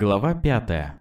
Глава пятая.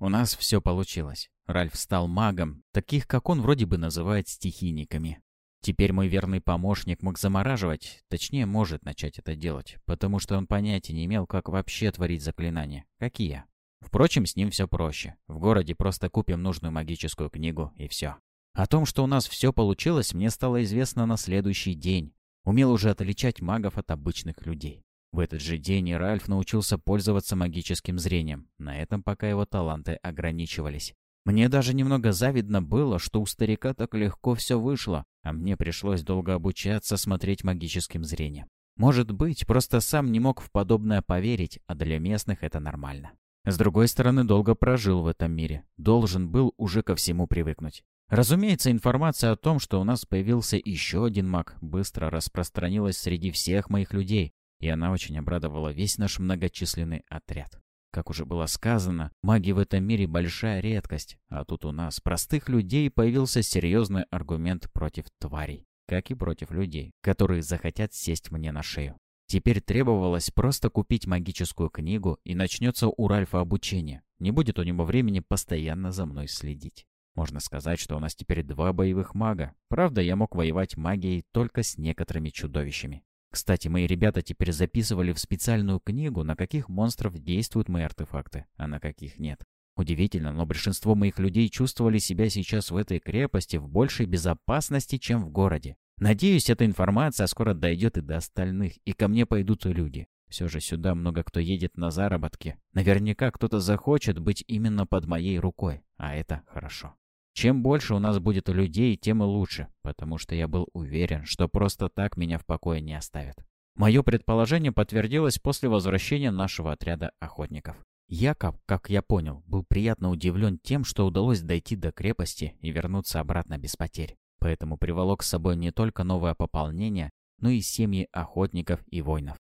У нас все получилось. Ральф стал магом, таких, как он вроде бы называет стихийниками. Теперь мой верный помощник мог замораживать, точнее, может начать это делать, потому что он понятия не имел, как вообще творить заклинания, как и я. Впрочем, с ним все проще. В городе просто купим нужную магическую книгу, и все. О том, что у нас все получилось, мне стало известно на следующий день. Умел уже отличать магов от обычных людей. В этот же день Ральф научился пользоваться магическим зрением. На этом пока его таланты ограничивались. Мне даже немного завидно было, что у старика так легко все вышло, а мне пришлось долго обучаться смотреть магическим зрением. Может быть, просто сам не мог в подобное поверить, а для местных это нормально. С другой стороны, долго прожил в этом мире. Должен был уже ко всему привыкнуть. Разумеется, информация о том, что у нас появился еще один маг, быстро распространилась среди всех моих людей, и она очень обрадовала весь наш многочисленный отряд. Как уже было сказано, маги в этом мире большая редкость, а тут у нас, простых людей, появился серьезный аргумент против тварей, как и против людей, которые захотят сесть мне на шею. Теперь требовалось просто купить магическую книгу, и начнется у Ральфа обучение. Не будет у него времени постоянно за мной следить. Можно сказать, что у нас теперь два боевых мага. Правда, я мог воевать магией только с некоторыми чудовищами. Кстати, мои ребята теперь записывали в специальную книгу, на каких монстров действуют мои артефакты, а на каких нет. Удивительно, но большинство моих людей чувствовали себя сейчас в этой крепости в большей безопасности, чем в городе. Надеюсь, эта информация скоро дойдет и до остальных, и ко мне пойдут люди. Все же сюда много кто едет на заработки. Наверняка кто-то захочет быть именно под моей рукой, а это хорошо. Чем больше у нас будет людей, тем и лучше, потому что я был уверен, что просто так меня в покое не оставят. Мое предположение подтвердилось после возвращения нашего отряда охотников. Якоб, как я понял, был приятно удивлен тем, что удалось дойти до крепости и вернуться обратно без потерь. Поэтому приволок с собой не только новое пополнение, но и семьи охотников и воинов.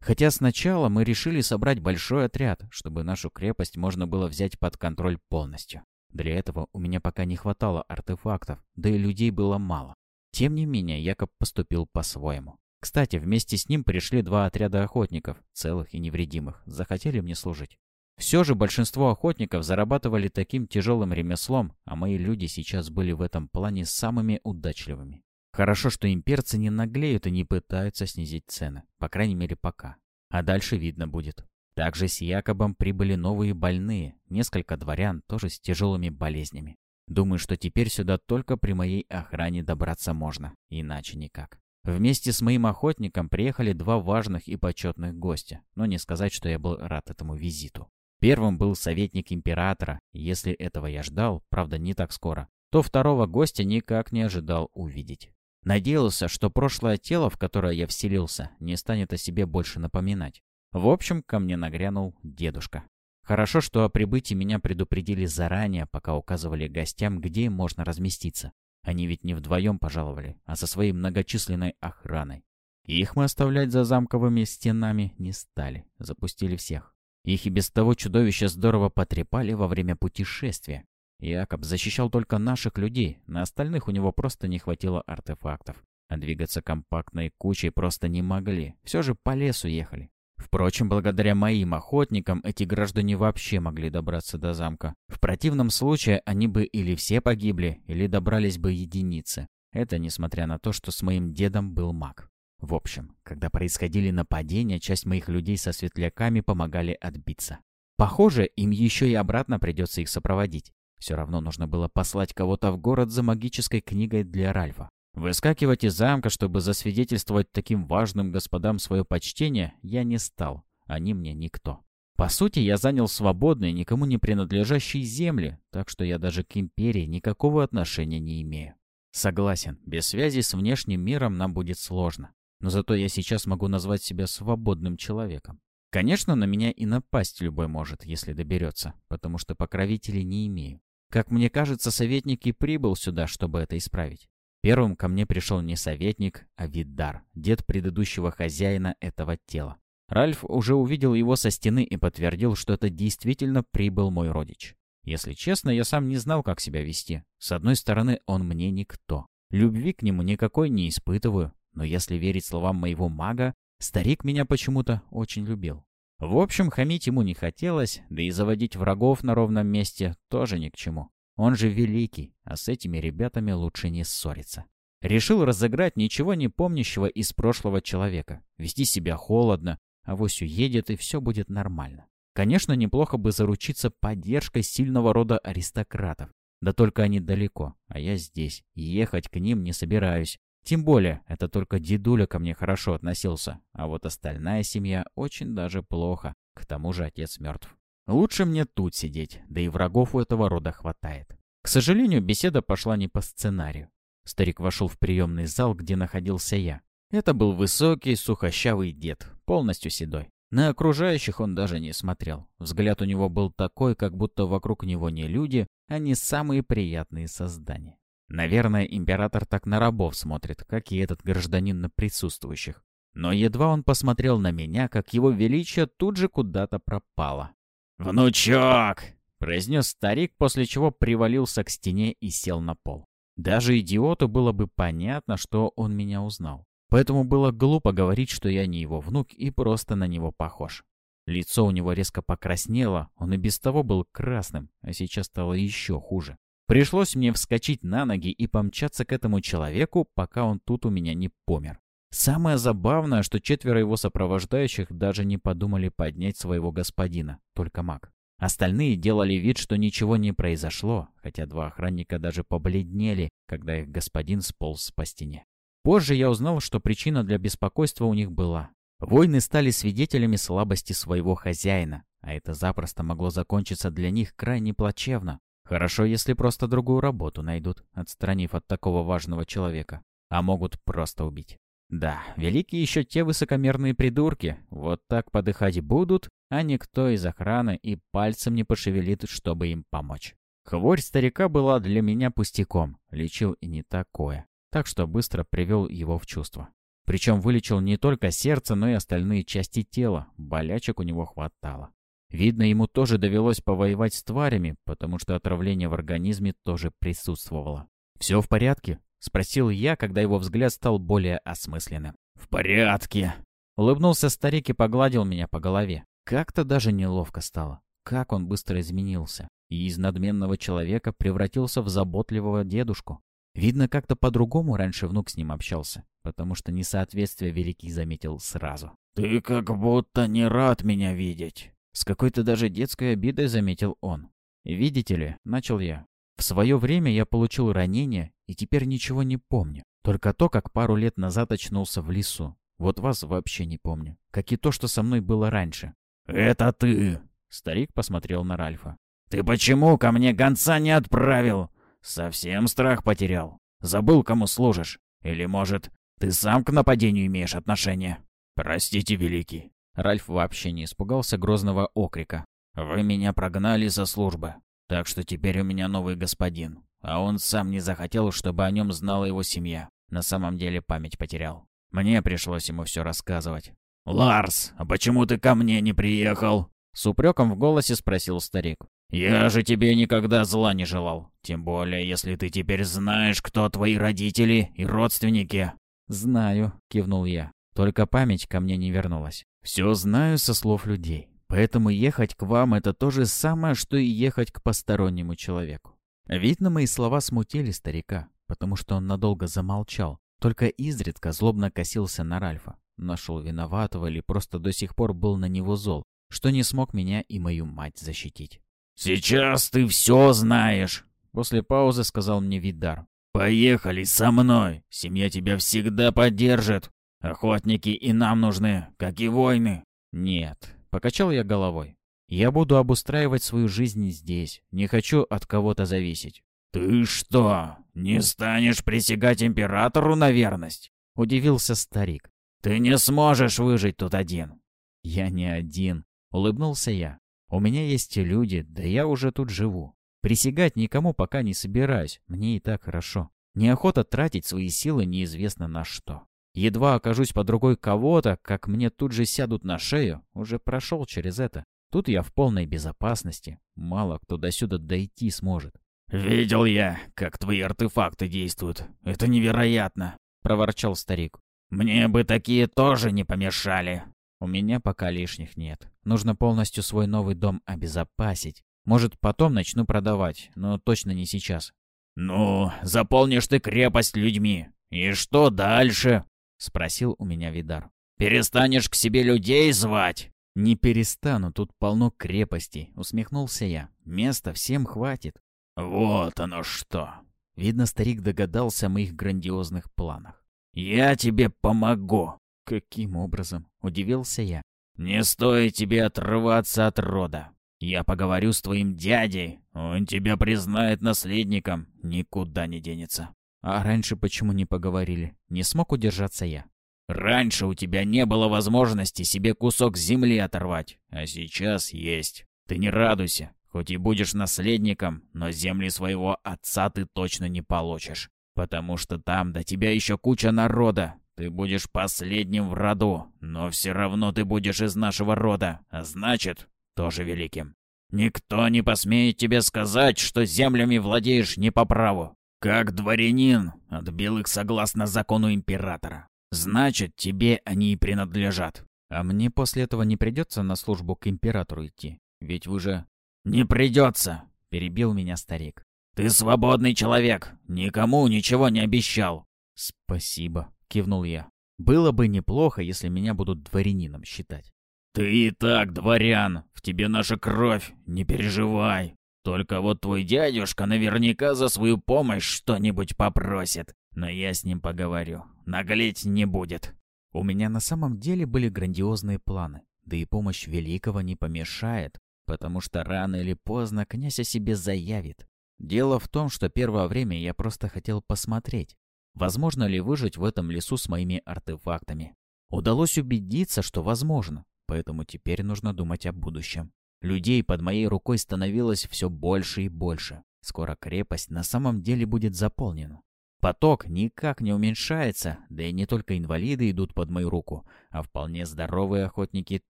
Хотя сначала мы решили собрать большой отряд, чтобы нашу крепость можно было взять под контроль полностью. Для этого у меня пока не хватало артефактов, да и людей было мало. Тем не менее, Якоб поступил по-своему. Кстати, вместе с ним пришли два отряда охотников, целых и невредимых, захотели мне служить. Все же большинство охотников зарабатывали таким тяжелым ремеслом, а мои люди сейчас были в этом плане самыми удачливыми. Хорошо, что имперцы не наглеют и не пытаются снизить цены, по крайней мере пока. А дальше видно будет. Также с Якобом прибыли новые больные, несколько дворян тоже с тяжелыми болезнями. Думаю, что теперь сюда только при моей охране добраться можно, иначе никак. Вместе с моим охотником приехали два важных и почетных гостя, но не сказать, что я был рад этому визиту. Первым был советник императора, если этого я ждал, правда не так скоро, то второго гостя никак не ожидал увидеть. Надеялся, что прошлое тело, в которое я вселился, не станет о себе больше напоминать. В общем, ко мне нагрянул дедушка. Хорошо, что о прибытии меня предупредили заранее, пока указывали гостям, где им можно разместиться. Они ведь не вдвоем пожаловали, а со своей многочисленной охраной. Их мы оставлять за замковыми стенами не стали, запустили всех. Их и без того чудовища здорово потрепали во время путешествия. Якоб защищал только наших людей, на остальных у него просто не хватило артефактов. А двигаться компактной кучей просто не могли, все же по лесу ехали. Впрочем, благодаря моим охотникам эти граждане вообще могли добраться до замка. В противном случае они бы или все погибли, или добрались бы единицы. Это несмотря на то, что с моим дедом был маг. В общем, когда происходили нападения, часть моих людей со светляками помогали отбиться. Похоже, им еще и обратно придется их сопроводить. Все равно нужно было послать кого-то в город за магической книгой для Ральфа. Выскакивать из замка, чтобы засвидетельствовать таким важным господам свое почтение, я не стал. Они мне никто. По сути, я занял свободные, никому не принадлежащие земли, так что я даже к империи никакого отношения не имею. Согласен, без связи с внешним миром нам будет сложно. Но зато я сейчас могу назвать себя свободным человеком. Конечно, на меня и напасть любой может, если доберется, потому что покровителей не имею. Как мне кажется, советник и прибыл сюда, чтобы это исправить. Первым ко мне пришел не советник, а Виддар, дед предыдущего хозяина этого тела. Ральф уже увидел его со стены и подтвердил, что это действительно прибыл мой родич. Если честно, я сам не знал, как себя вести. С одной стороны, он мне никто. Любви к нему никакой не испытываю, но если верить словам моего мага, старик меня почему-то очень любил. В общем, хамить ему не хотелось, да и заводить врагов на ровном месте тоже ни к чему. Он же великий, а с этими ребятами лучше не ссориться. Решил разыграть ничего не помнящего из прошлого человека, вести себя холодно, а вось уедет и все будет нормально. Конечно, неплохо бы заручиться поддержкой сильного рода аристократов. Да только они далеко, а я здесь, ехать к ним не собираюсь. Тем более, это только дедуля ко мне хорошо относился, а вот остальная семья очень даже плохо. К тому же отец мертв. Лучше мне тут сидеть, да и врагов у этого рода хватает. К сожалению, беседа пошла не по сценарию. Старик вошел в приемный зал, где находился я. Это был высокий, сухощавый дед, полностью седой. На окружающих он даже не смотрел. Взгляд у него был такой, как будто вокруг него не люди, а не самые приятные создания. Наверное, император так на рабов смотрит, как и этот гражданин на присутствующих. Но едва он посмотрел на меня, как его величие тут же куда-то пропало. «Внучок!» — произнес старик, после чего привалился к стене и сел на пол. Даже идиоту было бы понятно, что он меня узнал. Поэтому было глупо говорить, что я не его внук и просто на него похож. Лицо у него резко покраснело, он и без того был красным, а сейчас стало еще хуже. Пришлось мне вскочить на ноги и помчаться к этому человеку, пока он тут у меня не помер. Самое забавное, что четверо его сопровождающих даже не подумали поднять своего господина, только маг. Остальные делали вид, что ничего не произошло, хотя два охранника даже побледнели, когда их господин сполз по стене. Позже я узнал, что причина для беспокойства у них была. Войны стали свидетелями слабости своего хозяина, а это запросто могло закончиться для них крайне плачевно. Хорошо, если просто другую работу найдут, отстранив от такого важного человека. А могут просто убить. Да, великие еще те высокомерные придурки. Вот так подыхать будут, а никто из охраны и пальцем не пошевелит, чтобы им помочь. Хворь старика была для меня пустяком, лечил и не такое, так что быстро привел его в чувство. Причем вылечил не только сердце, но и остальные части тела, болячек у него хватало. Видно, ему тоже довелось повоевать с тварями, потому что отравление в организме тоже присутствовало. «Все в порядке?» — спросил я, когда его взгляд стал более осмысленным. «В порядке!» Улыбнулся старик и погладил меня по голове. Как-то даже неловко стало. Как он быстро изменился. И из надменного человека превратился в заботливого дедушку. Видно, как-то по-другому раньше внук с ним общался, потому что несоответствие Великий заметил сразу. «Ты как будто не рад меня видеть!» С какой-то даже детской обидой заметил он. «Видите ли», — начал я, — «в свое время я получил ранение и теперь ничего не помню. Только то, как пару лет назад очнулся в лесу. Вот вас вообще не помню. Как и то, что со мной было раньше. «Это ты!» — старик посмотрел на Ральфа. «Ты почему ко мне гонца не отправил? Совсем страх потерял? Забыл, кому служишь? Или, может, ты сам к нападению имеешь отношение?» «Простите, Великий». Ральф вообще не испугался грозного окрика. «Вы меня прогнали со службы, так что теперь у меня новый господин. А он сам не захотел, чтобы о нем знала его семья. На самом деле память потерял. Мне пришлось ему все рассказывать. «Ларс, а почему ты ко мне не приехал?» С упреком в голосе спросил старик. «Я же тебе никогда зла не желал. Тем более, если ты теперь знаешь, кто твои родители и родственники». «Знаю», — кивнул я. «Только память ко мне не вернулась. Все знаю со слов людей. Поэтому ехать к вам — это то же самое, что и ехать к постороннему человеку». Видно, мои слова смутили старика, потому что он надолго замолчал, только изредка злобно косился на Ральфа. Нашел виноватого или просто до сих пор был на него зол, что не смог меня и мою мать защитить. «Сейчас ты все знаешь!» После паузы сказал мне Видар. «Поехали со мной! Семья тебя всегда поддержит! Охотники и нам нужны, как и войны!» «Нет», — покачал я головой. «Я буду обустраивать свою жизнь здесь. Не хочу от кого-то зависеть». «Ты что, не станешь присягать императору на верность?» — удивился старик. «Ты не сможешь выжить тут один!» «Я не один», — улыбнулся я. «У меня есть люди, да я уже тут живу. Присягать никому пока не собираюсь, мне и так хорошо. Неохота тратить свои силы неизвестно на что. Едва окажусь под рукой кого-то, как мне тут же сядут на шею, уже прошел через это. Тут я в полной безопасности, мало кто до сюда дойти сможет. «Видел я, как твои артефакты действуют. Это невероятно!» — проворчал старик. «Мне бы такие тоже не помешали». «У меня пока лишних нет. Нужно полностью свой новый дом обезопасить. Может, потом начну продавать, но точно не сейчас. «Ну, заполнишь ты крепость людьми. И что дальше?» — спросил у меня Видар. «Перестанешь к себе людей звать?» «Не перестану, тут полно крепостей», — усмехнулся я. «Места всем хватит». «Вот оно что!» Видно, старик догадался о моих грандиозных планах. «Я тебе помогу!» «Каким образом?» — удивился я. «Не стоит тебе отрываться от рода. Я поговорю с твоим дядей, он тебя признает наследником, никуда не денется». «А раньше почему не поговорили? Не смог удержаться я». «Раньше у тебя не было возможности себе кусок земли оторвать, а сейчас есть. Ты не радуйся, хоть и будешь наследником, но земли своего отца ты точно не получишь, потому что там до тебя еще куча народа, ты будешь последним в роду, но все равно ты будешь из нашего рода, а значит, тоже великим. Никто не посмеет тебе сказать, что землями владеешь не по праву. Как дворянин, отбил их согласно закону императора. Значит, тебе они и принадлежат. А мне после этого не придется на службу к императору идти? Ведь вы же... Не придется, перебил меня старик. Ты свободный человек, никому ничего не обещал. Спасибо. — кивнул я. «Было бы неплохо, если меня будут дворянином считать». «Ты и так дворян, в тебе наша кровь, не переживай. Только вот твой дядюшка наверняка за свою помощь что-нибудь попросит, но я с ним поговорю, наглеть не будет». У меня на самом деле были грандиозные планы, да и помощь Великого не помешает, потому что рано или поздно князь о себе заявит. Дело в том, что первое время я просто хотел посмотреть, Возможно ли выжить в этом лесу с моими артефактами? Удалось убедиться, что возможно, поэтому теперь нужно думать о будущем. Людей под моей рукой становилось все больше и больше. Скоро крепость на самом деле будет заполнена. Поток никак не уменьшается, да и не только инвалиды идут под мою руку, а вполне здоровые охотники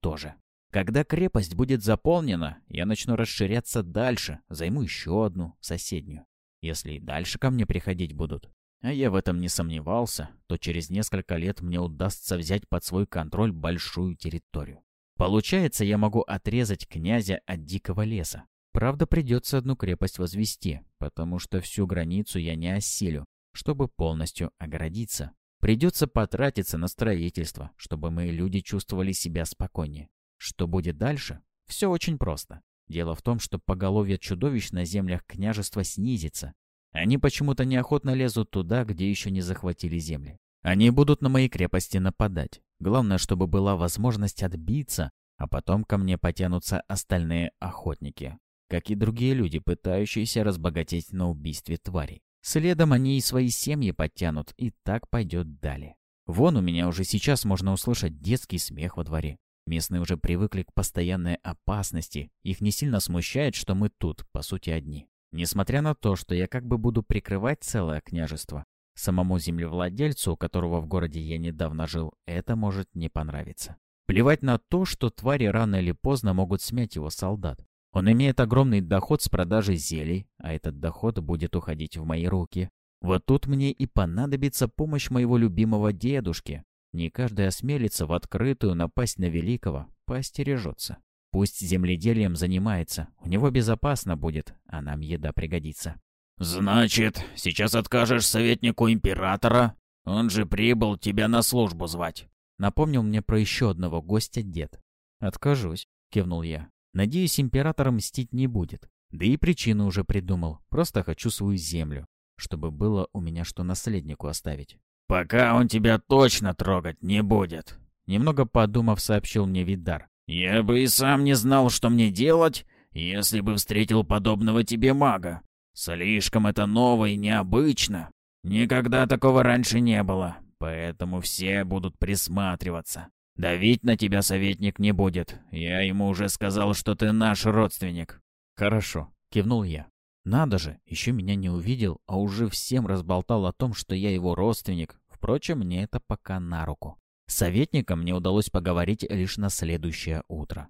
тоже. Когда крепость будет заполнена, я начну расширяться дальше, займу еще одну, соседнюю. Если и дальше ко мне приходить будут, а я в этом не сомневался, то через несколько лет мне удастся взять под свой контроль большую территорию. Получается, я могу отрезать князя от дикого леса. Правда, придется одну крепость возвести, потому что всю границу я не осилю, чтобы полностью оградиться. Придется потратиться на строительство, чтобы мои люди чувствовали себя спокойнее. Что будет дальше? Все очень просто. Дело в том, что поголовье чудовищ на землях княжества снизится, они почему-то неохотно лезут туда, где еще не захватили земли. Они будут на мои крепости нападать. Главное, чтобы была возможность отбиться, а потом ко мне потянутся остальные охотники, как и другие люди, пытающиеся разбогатеть на убийстве тварей. Следом они и свои семьи подтянут, и так пойдет далее. Вон у меня уже сейчас можно услышать детский смех во дворе. Местные уже привыкли к постоянной опасности, их не сильно смущает, что мы тут, по сути, одни. Несмотря на то, что я как бы буду прикрывать целое княжество, самому землевладельцу, у которого в городе я недавно жил, это может не понравиться. Плевать на то, что твари рано или поздно могут смять его солдат. Он имеет огромный доход с продажи зелий, а этот доход будет уходить в мои руки. Вот тут мне и понадобится помощь моего любимого дедушки. Не каждый осмелится в открытую напасть на великого, поостережется. Пусть земледелием занимается, у него безопасно будет, а нам еда пригодится. «Значит, сейчас откажешь советнику императора? Он же прибыл тебя на службу звать». Напомнил мне про еще одного гостя дед. «Откажусь», — кивнул я. «Надеюсь, император мстить не будет. Да и причину уже придумал. Просто хочу свою землю, чтобы было у меня что наследнику оставить». «Пока он тебя точно трогать не будет», — немного подумав, сообщил мне Видар. «Я бы и сам не знал, что мне делать, если бы встретил подобного тебе мага. Слишком это ново и необычно. Никогда такого раньше не было, поэтому все будут присматриваться. Давить на тебя советник не будет. Я ему уже сказал, что ты наш родственник». «Хорошо», — кивнул я. «Надо же, еще меня не увидел, а уже всем разболтал о том, что я его родственник. Впрочем, мне это пока на руку. С советником мне удалось поговорить лишь на следующее утро.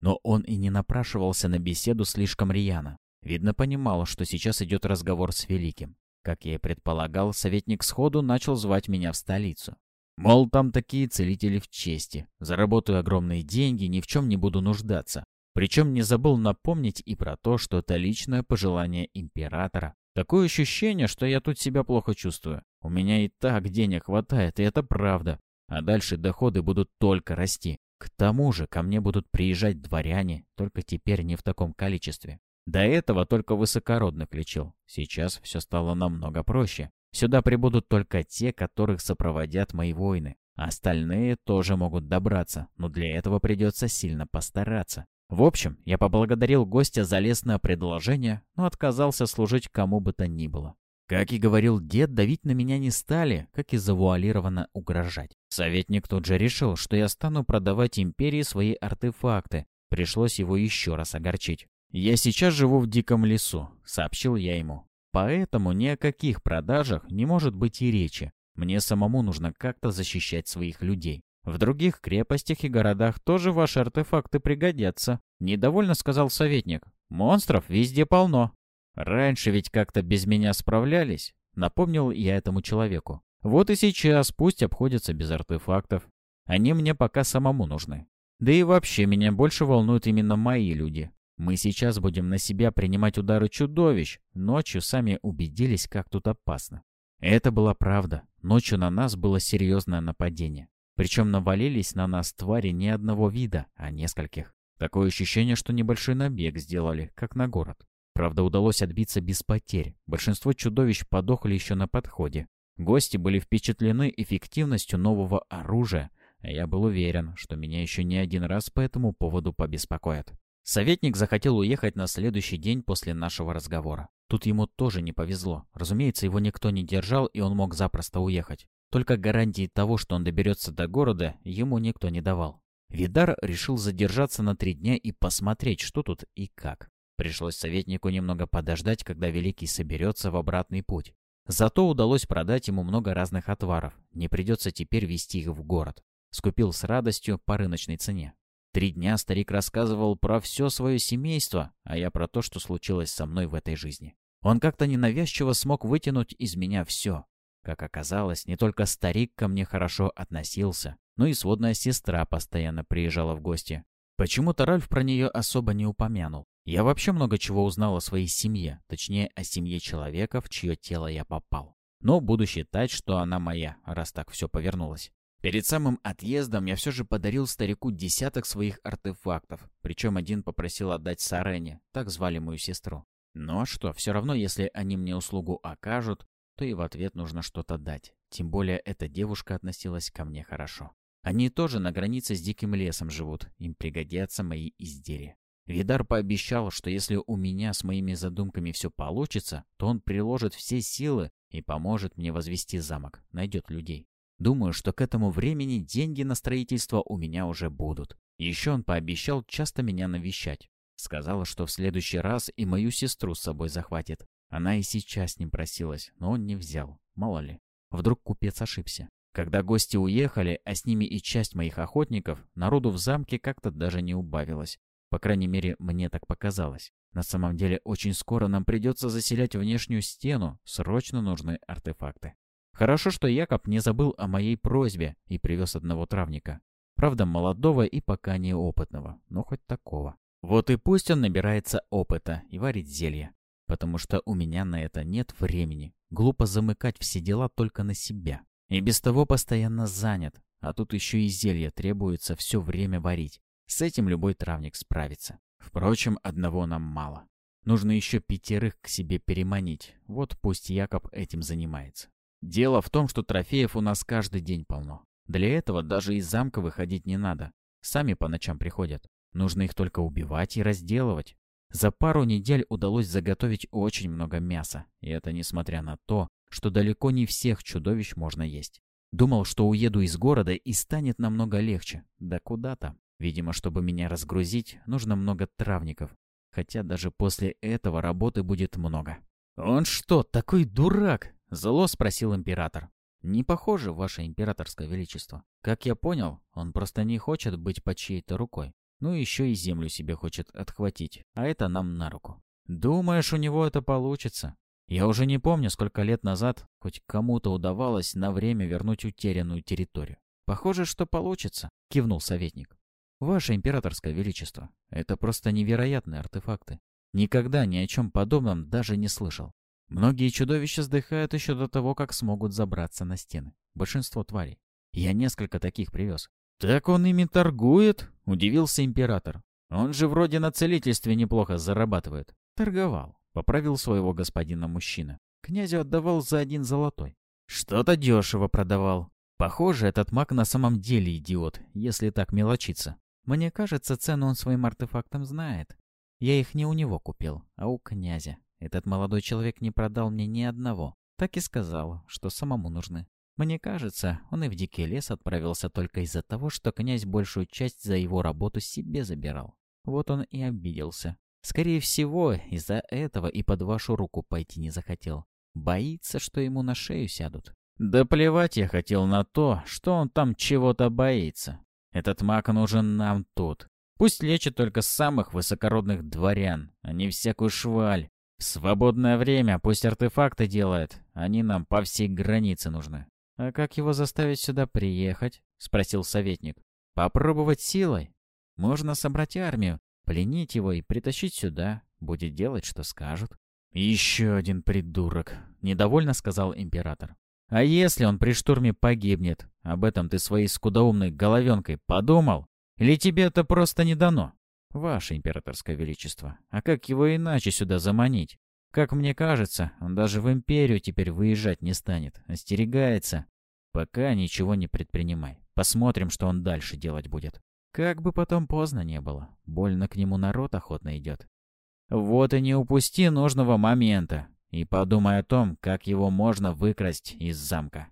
Но он и не напрашивался на беседу слишком рьяно. Видно, понимал, что сейчас идет разговор с Великим. Как я и предполагал, советник сходу начал звать меня в столицу. Мол, там такие целители в чести. Заработаю огромные деньги, ни в чем не буду нуждаться. Причем не забыл напомнить и про то, что это личное пожелание императора. Такое ощущение, что я тут себя плохо чувствую. У меня и так денег хватает, и это правда. А дальше доходы будут только расти. К тому же ко мне будут приезжать дворяне, только теперь не в таком количестве. До этого только высокородных лечил. Сейчас все стало намного проще. Сюда прибудут только те, которых сопроводят мои воины. Остальные тоже могут добраться, но для этого придется сильно постараться. В общем, я поблагодарил гостя за лестное предложение, но отказался служить кому бы то ни было. Как и говорил дед, давить на меня не стали, как и завуалированно угрожать. Советник тут же решил, что я стану продавать империи свои артефакты. Пришлось его еще раз огорчить. «Я сейчас живу в диком лесу», — сообщил я ему. «Поэтому ни о каких продажах не может быть и речи. Мне самому нужно как-то защищать своих людей. В других крепостях и городах тоже ваши артефакты пригодятся», — недовольно сказал советник. «Монстров везде полно». «Раньше ведь как-то без меня справлялись», — напомнил я этому человеку. «Вот и сейчас пусть обходятся без артефактов. Они мне пока самому нужны. Да и вообще меня больше волнуют именно мои люди. Мы сейчас будем на себя принимать удары чудовищ. Ночью сами убедились, как тут опасно. Это была правда. Ночью на нас было серьезное нападение. Причем навалились на нас твари не одного вида, а нескольких. Такое ощущение, что небольшой набег сделали, как на город. Правда, удалось отбиться без потерь. Большинство чудовищ подохли еще на подходе. Гости были впечатлены эффективностью нового оружия, а я был уверен, что меня еще не один раз по этому поводу побеспокоят. Советник захотел уехать на следующий день после нашего разговора. Тут ему тоже не повезло. Разумеется, его никто не держал, и он мог запросто уехать. Только гарантии того, что он доберется до города, ему никто не давал. Видар решил задержаться на три дня и посмотреть, что тут и как. Пришлось советнику немного подождать, когда Великий соберется в обратный путь. Зато удалось продать ему много разных отваров. Не придется теперь везти их в город. Скупил с радостью по рыночной цене. Три дня старик рассказывал про все свое семейство, а я про то, что случилось со мной в этой жизни. Он как-то ненавязчиво смог вытянуть из меня все. Как оказалось, не только старик ко мне хорошо относился, но и сводная сестра постоянно приезжала в гости. Почему-то Ральф про нее особо не упомянул. Я вообще много чего узнал о своей семье, точнее, о семье человека, в чье тело я попал. Но буду считать, что она моя, раз так все повернулось. Перед самым отъездом я все же подарил старику десяток своих артефактов, причем один попросил отдать Сарене, так звали мою сестру. Ну а что, все равно, если они мне услугу окажут, то и в ответ нужно что-то дать. Тем более эта девушка относилась ко мне хорошо. Они тоже на границе с диким лесом живут, им пригодятся мои изделия. Видар пообещал, что если у меня с моими задумками все получится, то он приложит все силы и поможет мне возвести замок, найдет людей. Думаю, что к этому времени деньги на строительство у меня уже будут. Еще он пообещал часто меня навещать. Сказала, что в следующий раз и мою сестру с собой захватит. Она и сейчас ним просилась, но он не взял. Мало ли. Вдруг купец ошибся. Когда гости уехали, а с ними и часть моих охотников, народу в замке как-то даже не убавилось. По крайней мере, мне так показалось. На самом деле, очень скоро нам придется заселять внешнюю стену. Срочно нужны артефакты. Хорошо, что Якоб не забыл о моей просьбе и привез одного травника. Правда, молодого и пока неопытного, но хоть такого. Вот и пусть он набирается опыта и варит зелье. Потому что у меня на это нет времени. Глупо замыкать все дела только на себя. И без того постоянно занят. А тут еще и зелье требуется все время варить. С этим любой травник справится. Впрочем, одного нам мало. Нужно еще пятерых к себе переманить. Вот пусть Якоб этим занимается. Дело в том, что трофеев у нас каждый день полно. Для этого даже из замка выходить не надо. Сами по ночам приходят. Нужно их только убивать и разделывать. За пару недель удалось заготовить очень много мяса. И это несмотря на то, что далеко не всех чудовищ можно есть. Думал, что уеду из города и станет намного легче. Да куда там? Видимо, чтобы меня разгрузить, нужно много травников. Хотя даже после этого работы будет много. «Он что, такой дурак?» Зло спросил император. «Не похоже, ваше императорское величество. Как я понял, он просто не хочет быть под чьей-то рукой. Ну еще и землю себе хочет отхватить, а это нам на руку. Думаешь, у него это получится? Я уже не помню, сколько лет назад хоть кому-то удавалось на время вернуть утерянную территорию. Похоже, что получится, кивнул советник. Ваше императорское величество, это просто невероятные артефакты. Никогда ни о чем подобном даже не слышал. Многие чудовища сдыхают еще до того, как смогут забраться на стены. Большинство тварей. Я несколько таких привез. «Так он ими торгует?» — удивился император. «Он же вроде на целительстве неплохо зарабатывает». «Торговал», — поправил своего господина мужчина. Князю отдавал за один золотой. «Что-то дешево продавал. Похоже, этот маг на самом деле идиот, если так мелочиться. Мне кажется, цену он своим артефактам знает. Я их не у него купил, а у князя. Этот молодой человек не продал мне ни одного. Так и сказал, что самому нужны. Мне кажется, он и в дикий лес отправился только из-за того, что князь большую часть за его работу себе забирал. Вот он и обиделся. Скорее всего, из-за этого и под вашу руку пойти не захотел. Боится, что ему на шею сядут. Да плевать я хотел на то, что он там чего-то боится. Этот маг нужен нам тут. Пусть лечит только самых высокородных дворян, а не всякую шваль. В свободное время пусть артефакты делает, они нам по всей границе нужны. «А как его заставить сюда приехать?» — спросил советник. «Попробовать силой. Можно собрать армию, пленить его и притащить сюда. Будет делать, что скажут». «Еще один придурок», — недовольно сказал император. А если он при штурме погибнет? Об этом ты своей скудоумной головенкой подумал? Или тебе это просто не дано? Ваше императорское величество, а как его иначе сюда заманить? Как мне кажется, он даже в империю теперь выезжать не станет, остерегается. Пока ничего не предпринимай. Посмотрим, что он дальше делать будет. Как бы потом поздно не было, больно к нему народ охотно идет. Вот и не упусти нужного момента и подумай о том, как его можно выкрасть из замка.